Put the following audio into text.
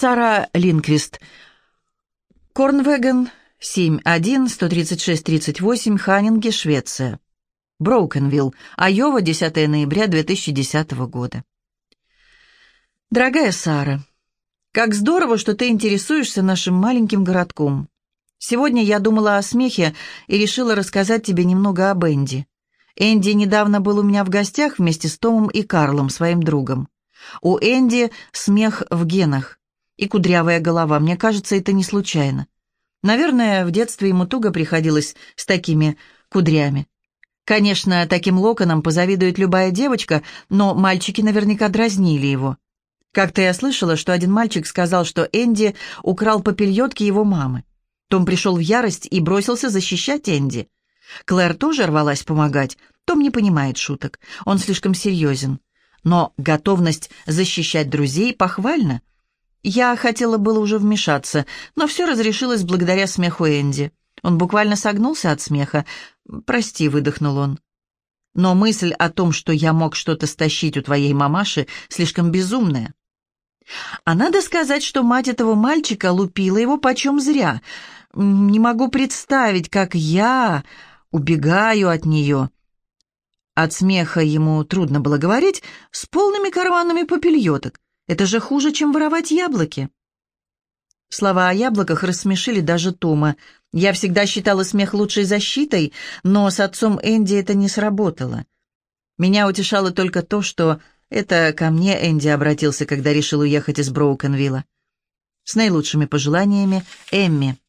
Сара Линквист. Корнвеген, 7-1-136-38, Ханнинге, Швеция. Броукенвилл, Айова, 10 ноября 2010 года. Дорогая Сара, как здорово, что ты интересуешься нашим маленьким городком. Сегодня я думала о смехе и решила рассказать тебе немного об Энди. Энди недавно был у меня в гостях вместе с Томом и Карлом, своим другом. У Энди смех в генах и кудрявая голова. Мне кажется, это не случайно. Наверное, в детстве ему туго приходилось с такими кудрями. Конечно, таким локонам позавидует любая девочка, но мальчики наверняка дразнили его. Как-то я слышала, что один мальчик сказал, что Энди украл попельотки его мамы. Том пришел в ярость и бросился защищать Энди. Клэр тоже рвалась помогать. Том не понимает шуток, он слишком серьезен. Но готовность защищать друзей похвальна. Я хотела было уже вмешаться, но все разрешилось благодаря смеху Энди. Он буквально согнулся от смеха. «Прости», — выдохнул он. Но мысль о том, что я мог что-то стащить у твоей мамаши, слишком безумная. А надо сказать, что мать этого мальчика лупила его почем зря. Не могу представить, как я убегаю от нее. От смеха ему трудно было говорить, с полными карманами попельоток. Это же хуже, чем воровать яблоки. Слова о яблоках рассмешили даже Тома. Я всегда считала смех лучшей защитой, но с отцом Энди это не сработало. Меня утешало только то, что это ко мне Энди обратился, когда решил уехать из Броукенвилла. С наилучшими пожеланиями, Эмми.